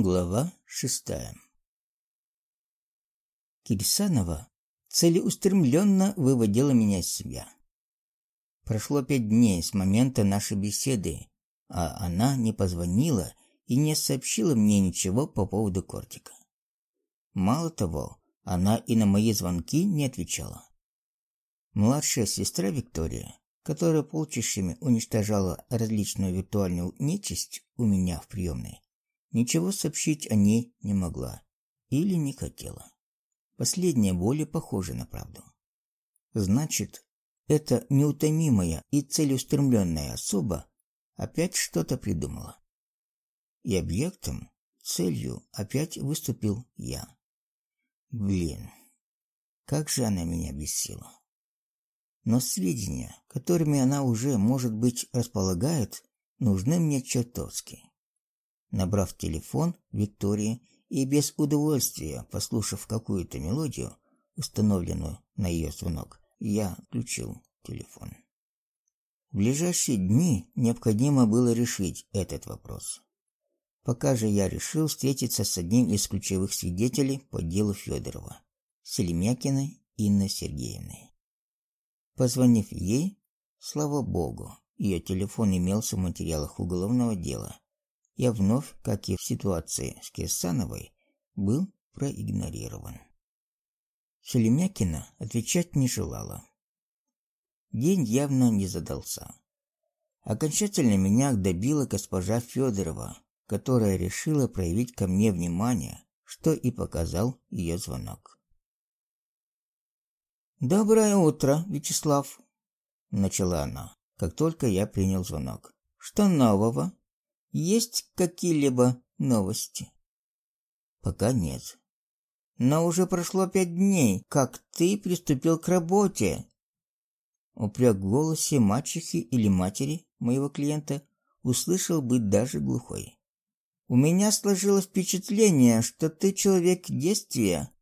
Глава шестая Кирсанова целеустремленно выводила меня из себя. Прошло пять дней с момента нашей беседы, а она не позвонила и не сообщила мне ничего по поводу кортика. Мало того, она и на мои звонки не отвечала. Младшая сестра Виктория, которая полчищами уничтожала различную виртуальную нечисть у меня в приемной, Ничего сообщить о ней не могла или не хотела. Последнее более похоже на правду. Значит, эта неутомимая и целеустремленная особа опять что-то придумала. И объектом, целью опять выступил я. Блин, как же она меня бесила. Но сведения, которыми она уже, может быть, располагает, нужны мне чертовски. Набрав телефон Виктории и без удовольствия послушав какую-то мелодию, установленную на ее звонок, я включил телефон. В ближайшие дни необходимо было решить этот вопрос. Пока же я решил встретиться с одним из ключевых свидетелей по делу Федорова, Селемякиной Инной Сергеевной. Позвонив ей, слава богу, ее телефон имелся в материалах уголовного дела, я вновь, как и в ситуации с Кирсановой, был проигнорирован. Шелемякина отвечать не желала. День явно не задался. Окончательно меня добила госпожа Федорова, которая решила проявить ко мне внимание, что и показал ее звонок. Доброе утро, Вячеслав, начала она, как только я принял звонок. Что нового? Есть какие-либо новости? Пока нет. Но уже прошло пять дней, как ты приступил к работе. Упрек в голосе мачехи или матери моего клиента услышал быть даже глухой. У меня сложилось впечатление, что ты человек действия.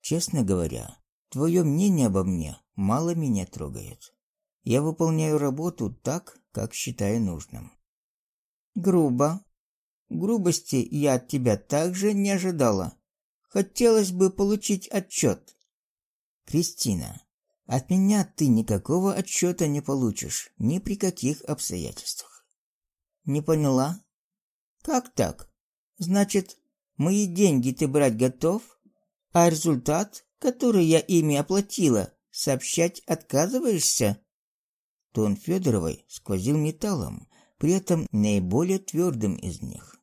Честно говоря, твое мнение обо мне мало меня трогает. Я выполняю работу так, как считаю нужным. Грубо. Грубости я от тебя также не ожидала. Хотелось бы получить отчет. Кристина, от меня ты никакого отчета не получишь, ни при каких обстоятельствах. Не поняла? Как так? Значит, мои деньги ты брать готов, а результат, который я ими оплатила, сообщать отказываешься? Тон Федоровой сквозил металлом, при этом наиболее твердым из них.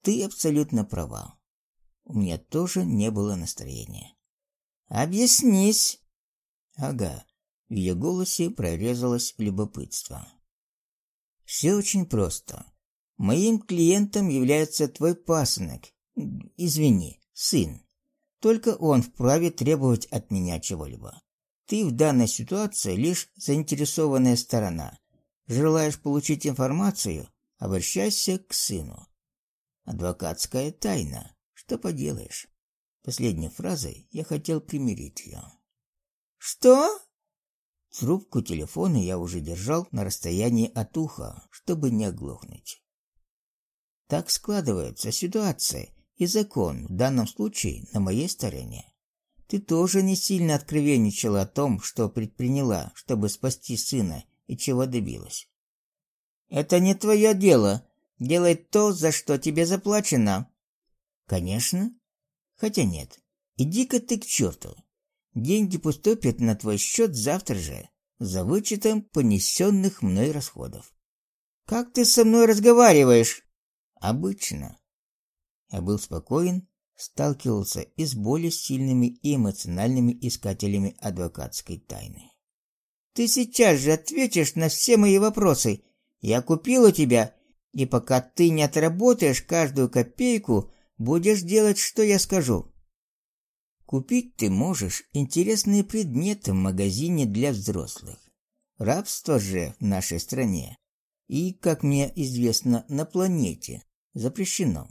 Ты абсолютно права. У меня тоже не было настроения. Объяснись. Ага. В ее голосе прорезалось любопытство. Все очень просто. Моим клиентом является твой пасынок. Извини, сын. Только он вправе требовать от меня чего-либо. Ты в данной ситуации лишь заинтересованная сторона, Желаешь получить информацию? Обращайся к сыну. Адвокатская тайна. Что поделаешь? Последней фразой я хотел примирить ее. Что? Трубку телефона я уже держал на расстоянии от уха, чтобы не оглохнуть. Так складывается ситуация, и закон в данном случае на моей стороне. Ты тоже не сильно откровенничала о том, что предприняла, чтобы спасти сына и чего добилась. Это не твое дело. Делай то, за что тебе заплачено. Конечно. Хотя нет. Иди-ка ты к черту. Деньги поступят на твой счет завтра же, за вычетом понесенных мной расходов. Как ты со мной разговариваешь? Обычно. Я был спокоен, сталкивался и с более сильными и эмоциональными искателями адвокатской тайны. Ты сейчас же ответишь на все мои вопросы. Я купил у тебя, и пока ты не отработаешь каждую копейку, будешь делать, что я скажу. Купить ты можешь интересные предметы в магазине для взрослых. Рабство же в нашей стране и, как мне известно, на планете запрещено.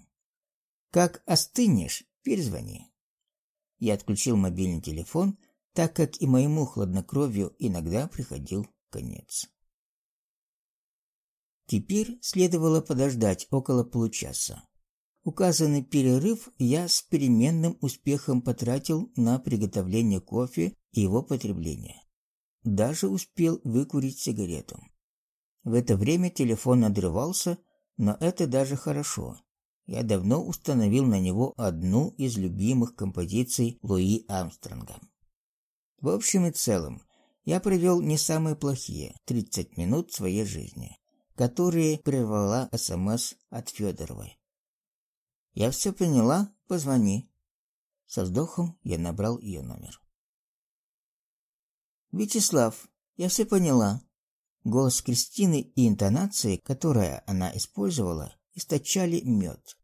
Как остынешь, перезвони. Я отключил мобильный телефон так как и моему хладнокровию иногда приходил конец. Теперь следовало подождать около получаса. Указанный перерыв я с переменным успехом потратил на приготовление кофе и его потребление. Даже успел выкурить сигарету. В это время телефон надрывался, но это даже хорошо. Я давно установил на него одну из любимых композиций Луи Армстронга. В общем и целом, я провел не самые плохие 30 минут своей жизни, которые прервала СМС от Федоровой. Я все поняла, позвони. Со вздохом я набрал ее номер. Вячеслав, я все поняла. Голос Кристины и интонации, которые она использовала, источали мед.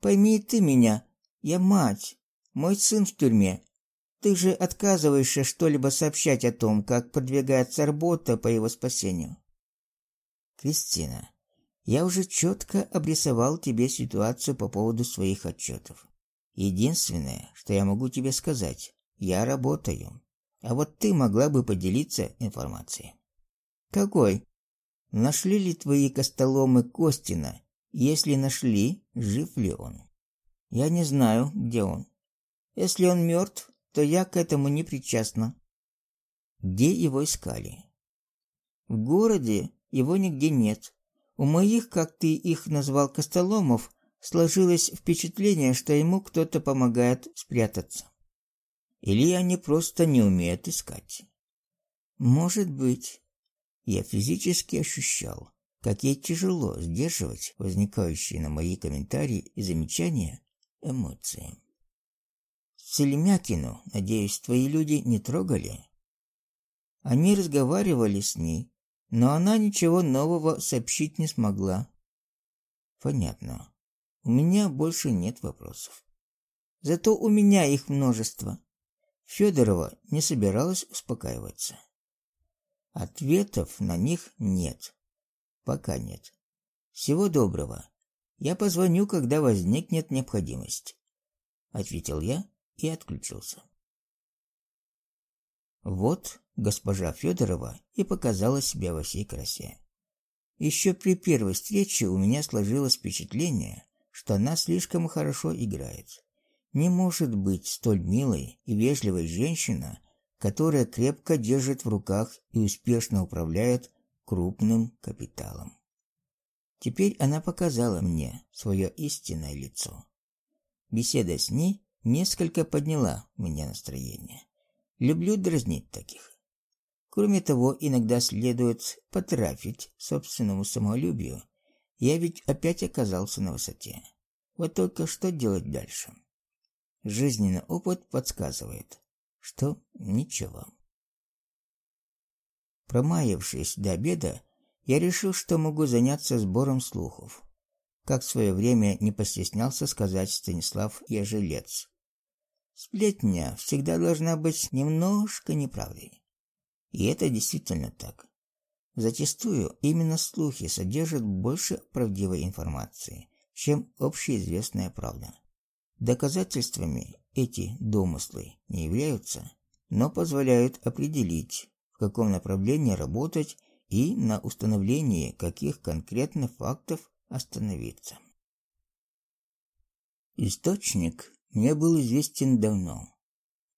Пойми ты меня, я мать, мой сын в тюрьме. Ты же отказываешься что-либо сообщать о том, как продвигается работа по его спасению. Кристина, я уже четко обрисовал тебе ситуацию по поводу своих отчетов. Единственное, что я могу тебе сказать, я работаю. А вот ты могла бы поделиться информацией. Какой? Нашли ли твои костоломы Костина? Если нашли, жив ли он? Я не знаю, где он. Если он мертв, то я к этому не причастна. Где его искали? В городе его нигде нет. У моих, как ты их назвал, костоломов, сложилось впечатление, что ему кто-то помогает спрятаться. Или они просто не умеют искать. Может быть. Я физически ощущал, как ей тяжело сдерживать возникающие на мои комментарии и замечания эмоции. Селемякину, надеюсь, твои люди не трогали? Они разговаривали с ней, но она ничего нового сообщить не смогла. Понятно. У меня больше нет вопросов. Зато у меня их множество. Федорова не собиралась успокаиваться. Ответов на них нет. Пока нет. Всего доброго. Я позвоню, когда возникнет необходимость, ответил я и отключился. Вот госпожа Федорова и показала себя во всей красе. Еще при первой встрече у меня сложилось впечатление, что она слишком хорошо играет. Не может быть столь милой и вежливой женщина, которая крепко держит в руках и успешно управляет крупным капиталом. Теперь она показала мне свое истинное лицо. Беседа с ней несколько подняла у меня настроение. Люблю дразнить таких. Кроме того, иногда следует потрафить собственному самолюбию. Я ведь опять оказался на высоте. Вот только что делать дальше? Жизненный опыт подсказывает, что ничего. Промаявшись до обеда, я решил, что могу заняться сбором слухов, как в свое время не постеснялся сказать Станислав Ежелец. Сплетня всегда должна быть немножко неправдой. И это действительно так. Зачастую именно слухи содержат больше правдивой информации, чем общеизвестная правда. Доказательствами эти домыслы не являются, но позволяют определить, в каком направлении работать и на установлении каких конкретных фактов остановиться. Источник мне был известен давно.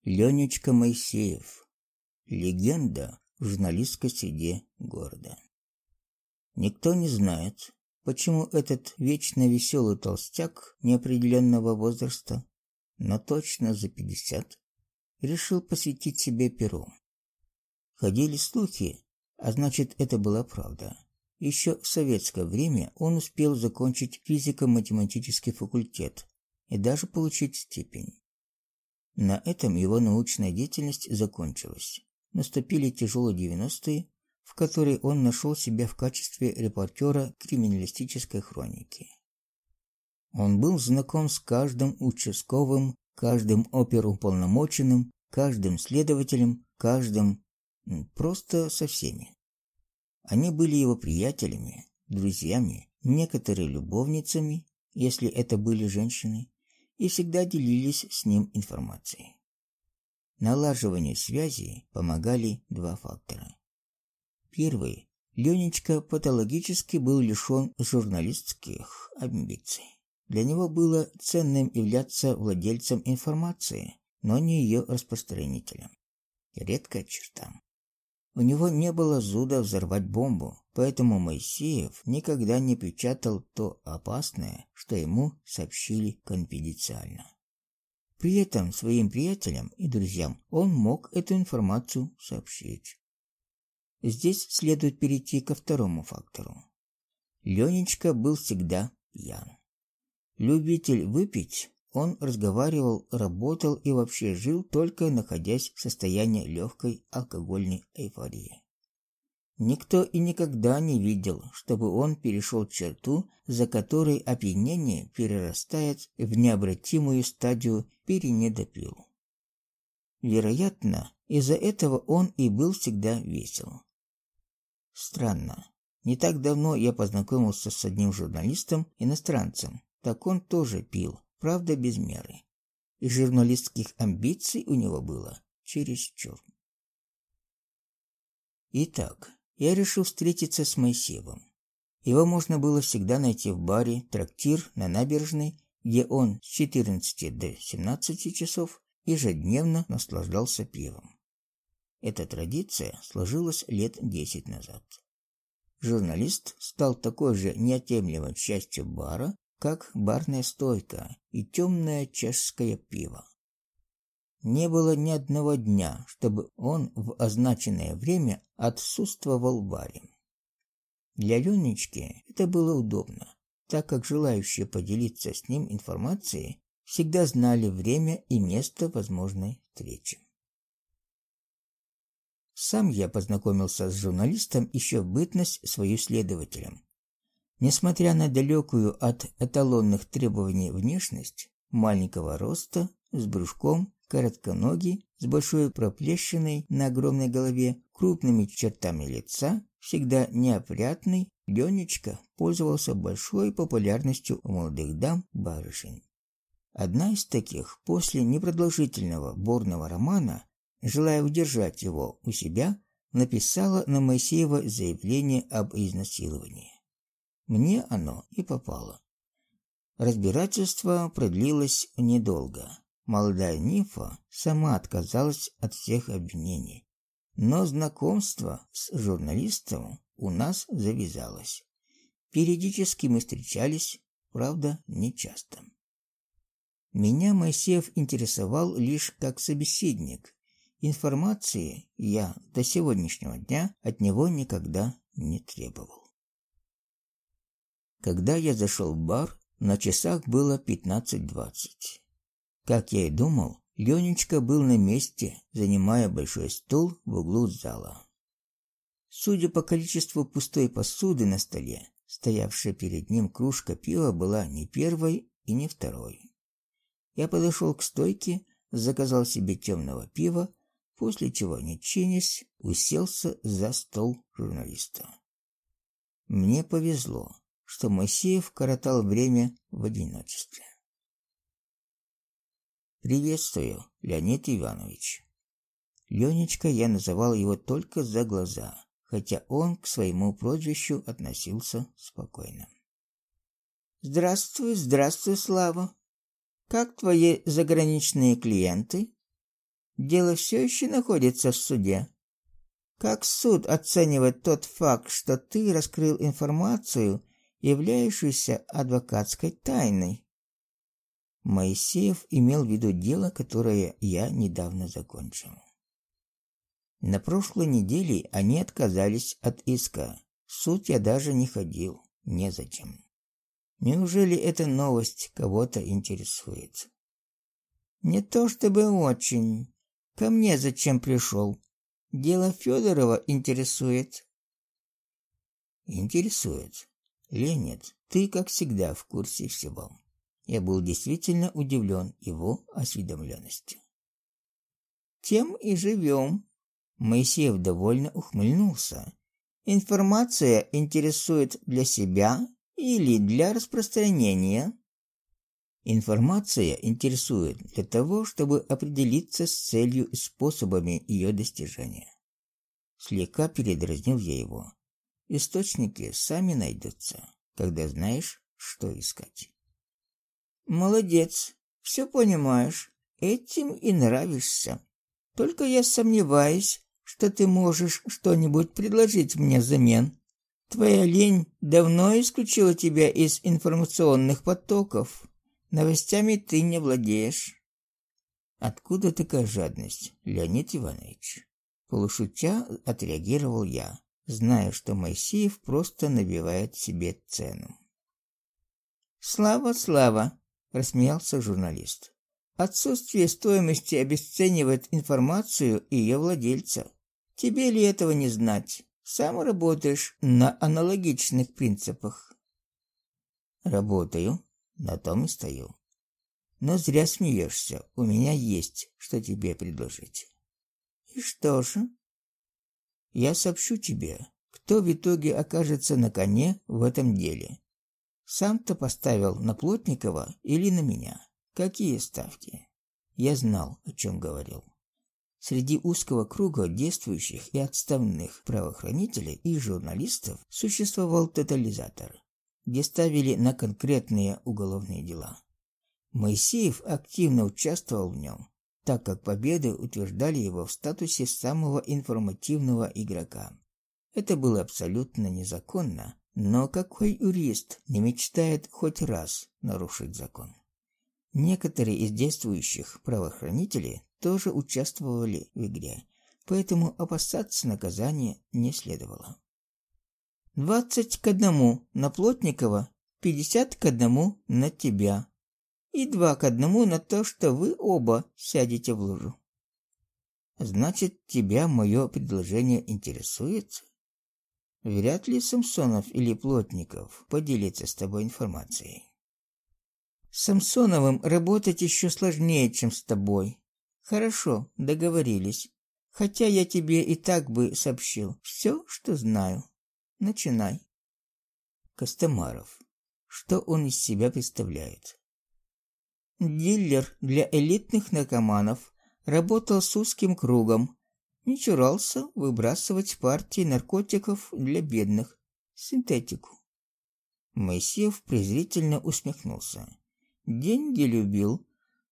Ленечка Моисеев. Легенда в журналистской среде города. Никто не знает, почему этот вечно веселый толстяк неопределенного возраста, но точно за пятьдесят, решил посвятить себе перу. Ходили слухи, а значит, это была правда. Еще в советское время он успел закончить физико-математический факультет и даже получить степень. На этом его научная деятельность закончилась. Наступили тяжелые девяностые, в которые он нашел себя в качестве репортера криминалистической хроники. Он был знаком с каждым участковым, каждым оперуполномоченным, каждым следователем, каждым просто со всеми. Они были его приятелями, друзьями, некоторые любовницами, если это были женщины, и всегда делились с ним информацией. Налаживанию связи помогали два фактора. Первый Ленечка патологически был лишен журналистских амбиций. Для него было ценным являться владельцем информации, но не ее распространителем. Редкая черта. У него не было зуда взорвать бомбу, поэтому Моисеев никогда не печатал то опасное, что ему сообщили конфиденциально. При этом своим приятелям и друзьям он мог эту информацию сообщить. Здесь следует перейти ко второму фактору. Ленечка был всегда пьян. Любитель выпить, он разговаривал, работал и вообще жил только находясь в состоянии легкой алкогольной эйфории. Никто и никогда не видел, чтобы он перешел черту, за которой опьянение перерастает в необратимую стадию перенедопил. Вероятно, из-за этого он и был всегда весел. Странно. Не так давно я познакомился с одним журналистом-иностранцем. Так он тоже пил, правда без меры. И журналистских амбиций у него было чересчур. Итак, я решил встретиться с Моисеевым. Его можно было всегда найти в баре «Трактир» на набережной, где он с 14 до 17 часов ежедневно наслаждался пивом. Эта традиция сложилась лет 10 назад. Журналист стал такой же неотъемлемой частью бара, как барная стойка и темное чешское пиво. Не было ни одного дня, чтобы он в означенное время отсутствовал в баре. Для Ленечки это было удобно, так как желающие поделиться с ним информацией всегда знали время и место возможной встречи. Сам я познакомился с журналистом еще в бытность свою следователем. Несмотря на далекую от эталонных требований внешность, маленького роста, с брюшком, коротконогий, с большой проплешиной на огромной голове, крупными чертами лица, всегда неопрятный, Ленечка пользовался большой популярностью у молодых дам барышень. Одна из таких после непродолжительного бурного романа, желая удержать его у себя, написала на Моисеева заявление об изнасиловании. Мне оно и попало. Разбирательство продлилось недолго. Молодая нимфа сама отказалась от всех обвинений. Но знакомство с журналистом у нас завязалось. Периодически мы встречались, правда, нечасто. Меня Моисеев интересовал лишь как собеседник. Информации я до сегодняшнего дня от него никогда не требовал. Когда я зашел в бар, на часах было 15:20. Как я и думал, Ленечка был на месте, занимая большой стул в углу зала. Судя по количеству пустой посуды на столе, стоявшая перед ним кружка пива была не первой и не второй. Я подошел к стойке, заказал себе темного пива, после чего, не чинясь, уселся за стол журналиста. Мне повезло, что Моисеев коротал время в одиночестве. Приветствую, Леонид Иванович. Ленечка я называл его только за глаза, хотя он к своему прозвищу относился спокойно. Здравствуй, здравствуй, Слава. Как твои заграничные клиенты? Дело все еще находится в суде. Как суд оценивает тот факт, что ты раскрыл информацию, являющуюся адвокатской тайной? Моисеев имел в виду дело, которое я недавно закончил. На прошлой неделе они отказались от иска. В суд я даже не ходил, незачем. Неужели эта новость кого-то интересует? Не то чтобы очень. Ко мне зачем пришел? Дело Федорова интересует. Интересует. Леонид, ты, как всегда, в курсе всего. Я был действительно удивлен его осведомленностью. Тем и живем. Моисеев довольно ухмыльнулся. Информация интересует для себя или для распространения? Информация интересует для того, чтобы определиться с целью и способами ее достижения. Слегка передразнил я его. Источники сами найдутся, когда знаешь, что искать. Молодец, все понимаешь, этим и нравишься. Только я сомневаюсь, что ты можешь что-нибудь предложить мне взамен. Твоя лень давно исключила тебя из информационных потоков. Новостями ты не владеешь. Откуда такая жадность, Леонид Иванович? Полушутя отреагировал я, зная, что Моисеев просто набивает себе цену. Слава, слава, рассмеялся журналист. Отсутствие стоимости обесценивает информацию и ее владельца. Тебе ли этого не знать? Сам работаешь на аналогичных принципах. Работаю, на том и стою. Но зря смеешься, у меня есть, что тебе предложить. И что же? Я сообщу тебе, кто в итоге окажется на коне в этом деле. Сам-то поставил на Плотникова или на меня? Какие ставки? Я знал, о чем говорил. Среди узкого круга действующих и отставных правоохранителей и журналистов существовал тотализатор, где ставили на конкретные уголовные дела. Моисеев активно участвовал в нем, так как победы утверждали его в статусе самого информативного игрока. Это было абсолютно незаконно, но какой юрист не мечтает хоть раз нарушить закон? Некоторые из действующих правоохранителей тоже участвовали в игре, поэтому опасаться наказания не следовало. Двадцать к одному на Плотникова, пятьдесят к одному на тебя и два к одному на то, что вы оба сядете в лужу. Значит, тебя мое предложение интересует? Вряд ли Самсонов или Плотников поделится с тобой информацией. С Самсоновым работать еще сложнее, чем с тобой. Хорошо, договорились. Хотя я тебе и так бы сообщил все, что знаю. Начинай. Костомаров. Что он из себя представляет? Дилер для элитных наркоманов, работал с узким кругом, не чурался выбрасывать партии наркотиков для бедных, синтетику. Моисеев презрительно усмехнулся. Деньги любил,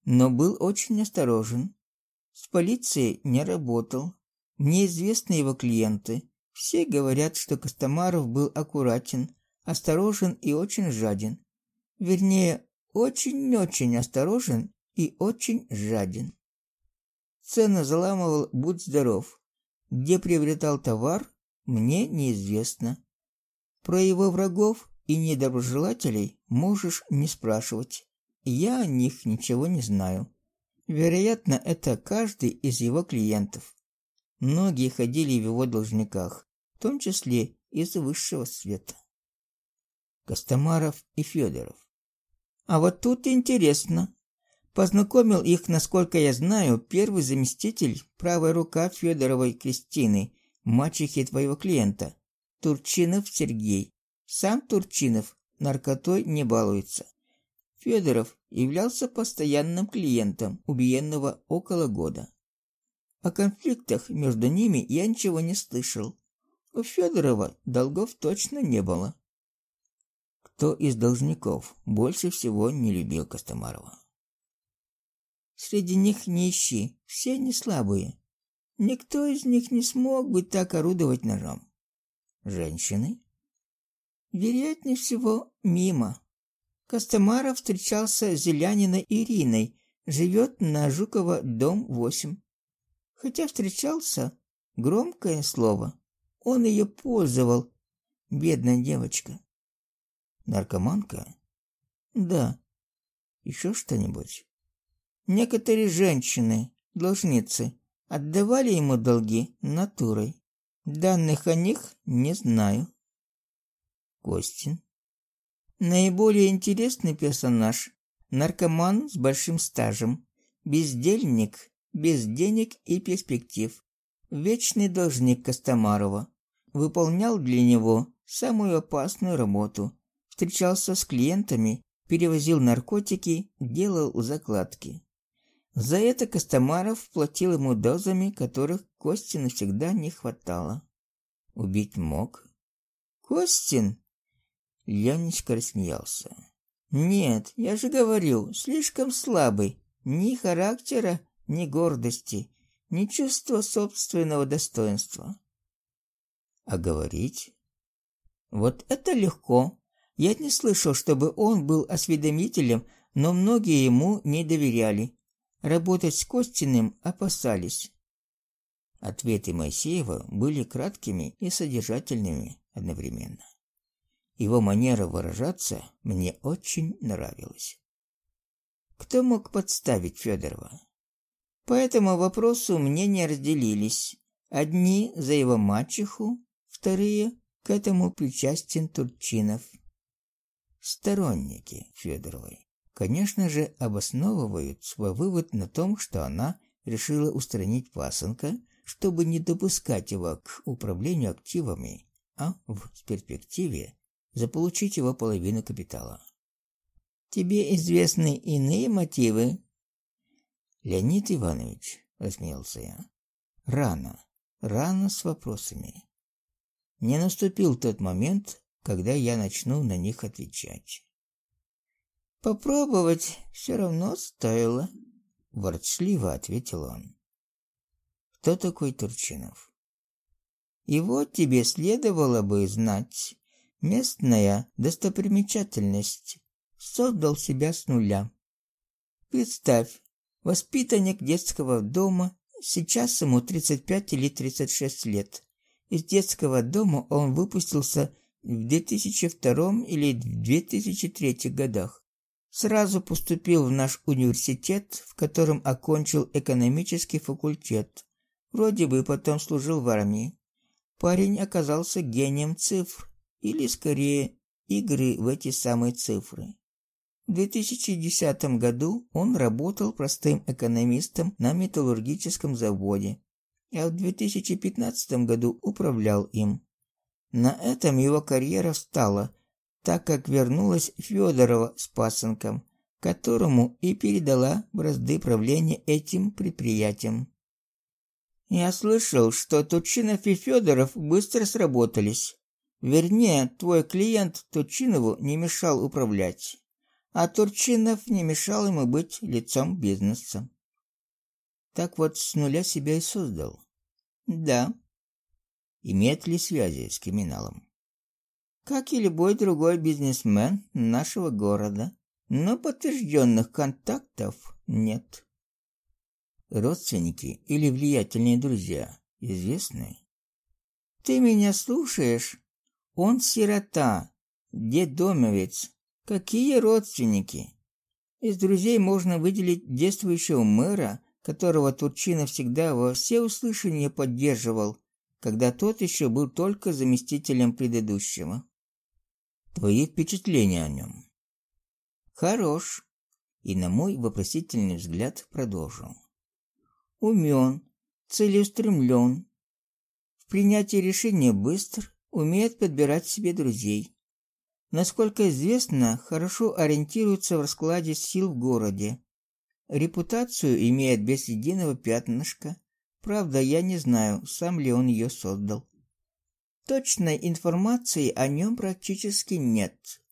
но был очень осторожен. С полицией не работал. Мне известны его клиенты. Все говорят, что Костомаров был аккуратен, осторожен и очень жаден. Вернее, очень-очень осторожен и очень жаден. Цены заламывал будь здоров. Где приобретал товар, мне неизвестно. Про его врагов и недоброжелателей можешь не спрашивать. Я о них ничего не знаю. Вероятно, это каждый из его клиентов. Многие ходили в его должниках, в том числе из высшего света. Костомаров и Федоров. А вот тут интересно. Познакомил их, насколько я знаю, первый заместитель, правая рука Федоровой Кристины, мачехи твоего клиента, Турчинов Сергей. Сам Турчинов наркотой не балуется. Федоров являлся постоянным клиентом убиенного около года. О конфликтах между ними я ничего не слышал. У Федорова долгов точно не было. Кто из должников больше всего не любил Костомарова? Среди них нищие, все они слабые. Никто из них не смог бы так орудовать ножом. Женщины? Вероятнее всего, мимо. Костомаров встречался с Зеляниной Ириной, живет на Жукова, дом 8. Хотя встречался, громкое слово. Он ее пользовал, бедная девочка. Наркоманка? Да. Еще что-нибудь? Некоторые женщины, должницы, отдавали ему долги натурой. Данных о них не знаю. Костин Наиболее интересный персонаж – наркоман с большим стажем, бездельник, без денег и перспектив, вечный должник Костомарова. Выполнял для него самую опасную работу, встречался с клиентами, перевозил наркотики, делал закладки. За это Костомаров платил ему дозами, которых Костину всегда не хватало. Убить мог. Костин Ленечка рассмеялся. Нет, я же говорю, слишком слабый. Ни характера, ни гордости, ни чувства собственного достоинства. А говорить? Вот это легко. Я не слышал, чтобы он был осведомителем, но многие ему не доверяли. Работать с Костиным опасались. Ответы Моисеева были краткими и содержательными одновременно. Его манера выражаться мне очень нравилась. Кто мог подставить Федорова? По этому вопросу мнения разделились. Одни за его мачеху, вторые к этому причастен Турчинов. Сторонники Федоровой, конечно же, обосновывают свой вывод на том, что она решила устранить пасынка, чтобы не допускать его к управлению активами, а в перспективе заполучить его половину капитала. Тебе известны иные мотивы? Леонид Иванович, рассмеялся я. Рано, рано с вопросами. Не наступил тот момент, когда я начну на них отвечать. Попробовать все равно стоило, ворчливо ответил он. Кто такой Турчинов? Его тебе следовало бы знать местная достопримечательность, создал себя с нуля. Представь, воспитанник детского дома, сейчас ему 35 или 36 лет. Из детского дома он выпустился в 2002 или 2003 годах. Сразу поступил в наш университет, в котором окончил экономический факультет. Вроде бы потом служил в армии. Парень оказался гением цифр или скорее игры в эти самые цифры. В 2010 году он работал простым экономистом на металлургическом заводе, а в 2015 году управлял им. На этом его карьера встала, так как вернулась Федорова с пасынком, которому и передала бразды правления этим предприятием. Я слышал, что Тучинов и Федоров быстро сработались. Вернее, твой клиент Турчинову не мешал управлять, а Турчинов не мешал ему быть лицом бизнеса. Так вот с нуля себя и создал. Да. Имеет ли связи с криминалом? Как и любой другой бизнесмен нашего города, но подтвержденных контактов нет. Родственники или влиятельные друзья известны? Ты меня слушаешь? Он сирота, детдомовец. Какие родственники? Из друзей можно выделить действующего мэра, которого Турчинов всегда во всеуслышание поддерживал, когда тот еще был только заместителем предыдущего. Твои впечатления о нем? Хорош. И на мой вопросительный взгляд продолжил. Умен, целеустремлен, в принятии решения быстр, умеет подбирать себе друзей. Насколько известно, хорошо ориентируется в раскладе сил в городе. Репутацию имеет без единого пятнышка. Правда, я не знаю, сам ли он ее создал. Точной информации о нем практически нет.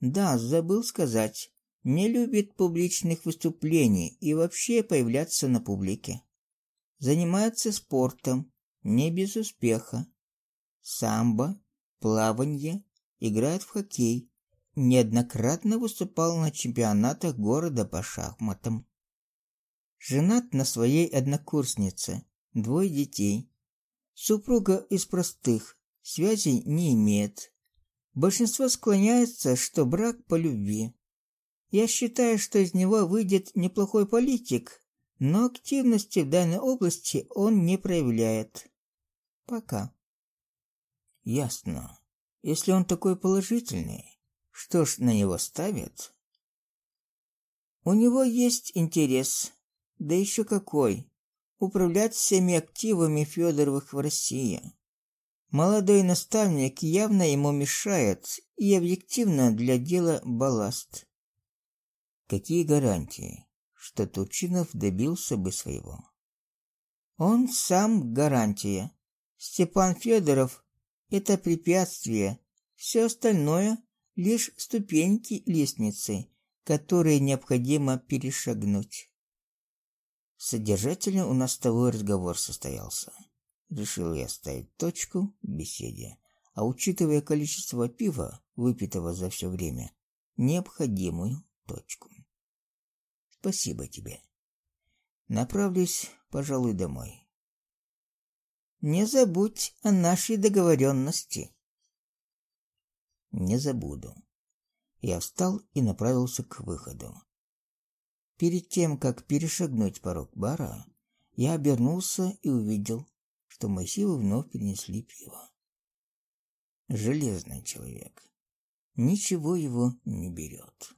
Да, забыл сказать, не любит публичных выступлений и вообще появляться на публике. Занимается спортом, не без успеха самбо, плавание, играет в хоккей. Неоднократно выступал на чемпионатах города по шахматам. Женат на своей однокурснице, двое детей. Супруга из простых, связей не имеет. Большинство склоняется, что брак по любви. Я считаю, что из него выйдет неплохой политик, но активности в данной области он не проявляет. Пока. Ясно. Если он такой положительный, что ж на него ставят? У него есть интерес, да еще какой. Управлять всеми активами Федоровых в России. Молодой наставник явно ему мешает и объективно для дела балласт. Какие гарантии, что Тучинов добился бы своего? Он сам гарантия. Степан Федоров это препятствие. Все остальное лишь ступеньки лестницы, которые необходимо перешагнуть. Содержательно у нас того разговор состоялся. Решил я ставить точку в беседе, а учитывая количество пива, выпитого за все время, необходимую точку. Спасибо тебе. Направлюсь, пожалуй, домой. Не забудь о нашей договоренности. Не забуду. Я встал и направился к выходу. Перед тем, как перешагнуть порог бара, я обернулся и увидел, что мои силы вновь принесли пиво. Железный человек. Ничего его не берет.